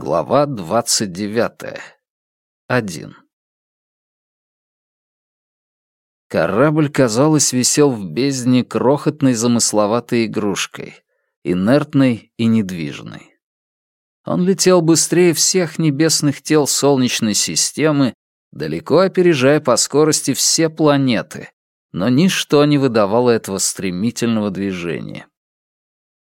Глава двадцать девятая. Один. Корабль, казалось, висел в бездне крохотной замысловатой игрушкой, инертной и недвижной. Он летел быстрее всех небесных тел Солнечной системы, далеко опережая по скорости все планеты, но ничто не выдавало этого стремительного движения.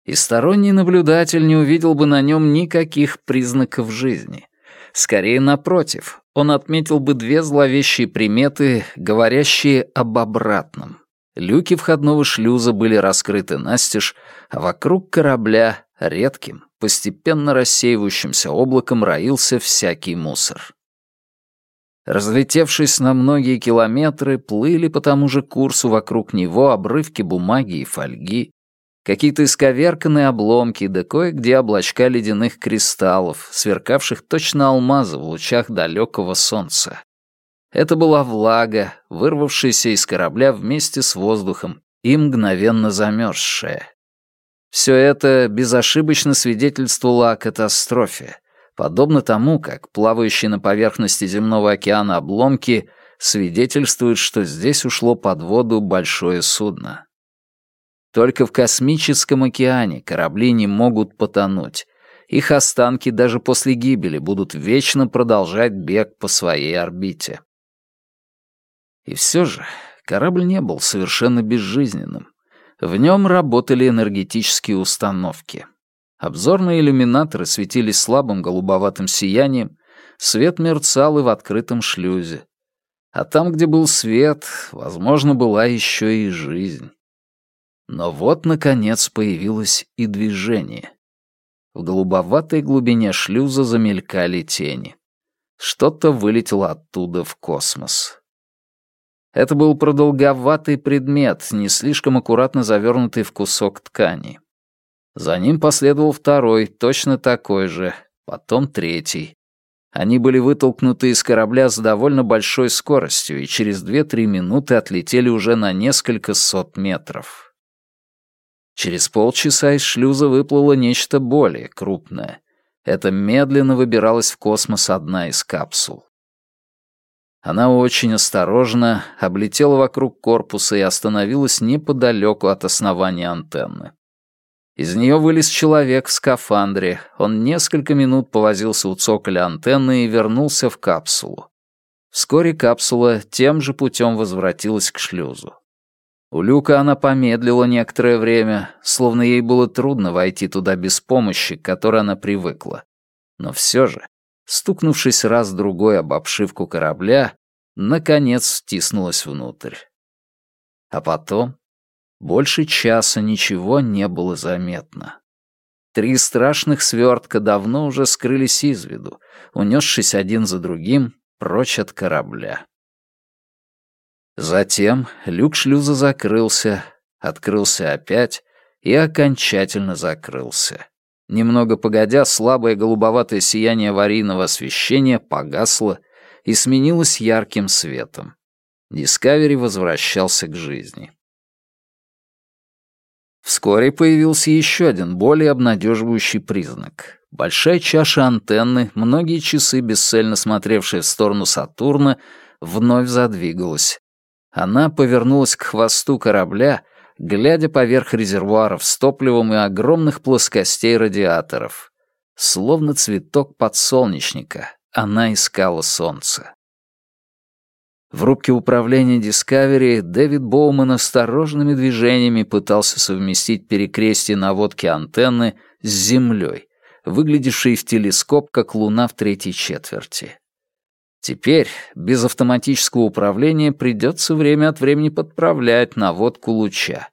И сторонний наблюдатель не увидел бы на нем никаких признаков жизни. Скорее, напротив, он отметил бы две зловещие приметы, говорящие об обратном. Люки входного шлюза были раскрыты настежь, а вокруг корабля редким, постепенно рассеивающимся облаком роился всякий мусор. Разлетевшись на многие километры, плыли по тому же курсу вокруг него обрывки бумаги и фольги, какие-то исковерканные обломки, да кое-где облачка ледяных кристаллов, сверкавших точно алмазы в лучах далекого солнца. Это была влага, вырвавшаяся из корабля вместе с воздухом и мгновенно замерзшая. Все это безошибочно свидетельствовало о катастрофе, подобно тому, как плавающие на поверхности земного океана обломки свидетельствуют, что здесь ушло под воду большое судно. Только в космическом океане корабли не могут потонуть. Их останки даже после гибели будут вечно продолжать бег по своей орбите. И все же корабль не был совершенно безжизненным. В нем работали энергетические установки. Обзорные иллюминаторы светились слабым голубоватым сиянием, свет мерцал и в открытом шлюзе. А там, где был свет, возможно, была еще и жизнь. Но вот, наконец, появилось и движение. В голубоватой глубине шлюза замелькали тени. Что-то вылетело оттуда в космос. Это был продолговатый предмет, не слишком аккуратно завернутый в кусок ткани. За ним последовал второй, точно такой же, потом третий. Они были вытолкнуты из корабля с довольно большой скоростью и через 2-3 минуты отлетели уже на несколько сот метров. Через полчаса из шлюза выплыло нечто более крупное. Это медленно выбиралась в космос одна из капсул. Она очень осторожно облетела вокруг корпуса и остановилась неподалеку от основания антенны. Из нее вылез человек в скафандре. Он несколько минут повозился у цоколя антенны и вернулся в капсулу. Вскоре капсула тем же путем возвратилась к шлюзу. У люка она помедлила некоторое время, словно ей было трудно войти туда без помощи, к которой она привыкла. Но все же, стукнувшись раз-другой об обшивку корабля, наконец втиснулась внутрь. А потом больше часа ничего не было заметно. Три страшных свертка давно уже скрылись из виду, унесшись один за другим прочь от корабля. Затем люк шлюза закрылся, открылся опять и окончательно закрылся. Немного погодя, слабое голубоватое сияние аварийного освещения погасло и сменилось ярким светом. Дискавери возвращался к жизни. Вскоре появился еще один, более обнадеживающий признак. Большая чаша антенны, многие часы бесцельно смотревшая в сторону Сатурна, вновь задвигалась. Она повернулась к хвосту корабля, глядя поверх резервуаров с топливом и огромных плоскостей радиаторов. Словно цветок подсолнечника, она искала солнце. В рубке управления Discovery Дэвид Боуман осторожными движениями пытался совместить перекрестие наводки антенны с Землей, выглядевшей в телескоп как луна в третьей четверти. Теперь без автоматического управления придется время от времени подправлять наводку луча.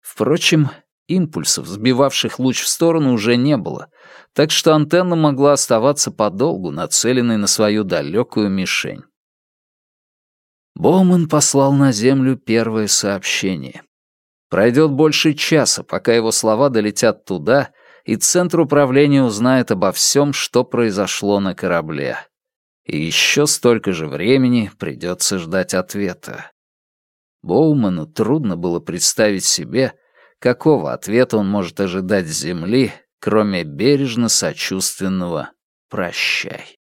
Впрочем, импульсов, сбивавших луч в сторону, уже не было, так что антенна могла оставаться подолгу нацеленной на свою далекую мишень. Боуман послал на Землю первое сообщение. Пройдет больше часа, пока его слова долетят туда, и Центр управления узнает обо всем, что произошло на корабле и еще столько же времени придется ждать ответа. Боуману трудно было представить себе, какого ответа он может ожидать с Земли, кроме бережно-сочувственного прощай.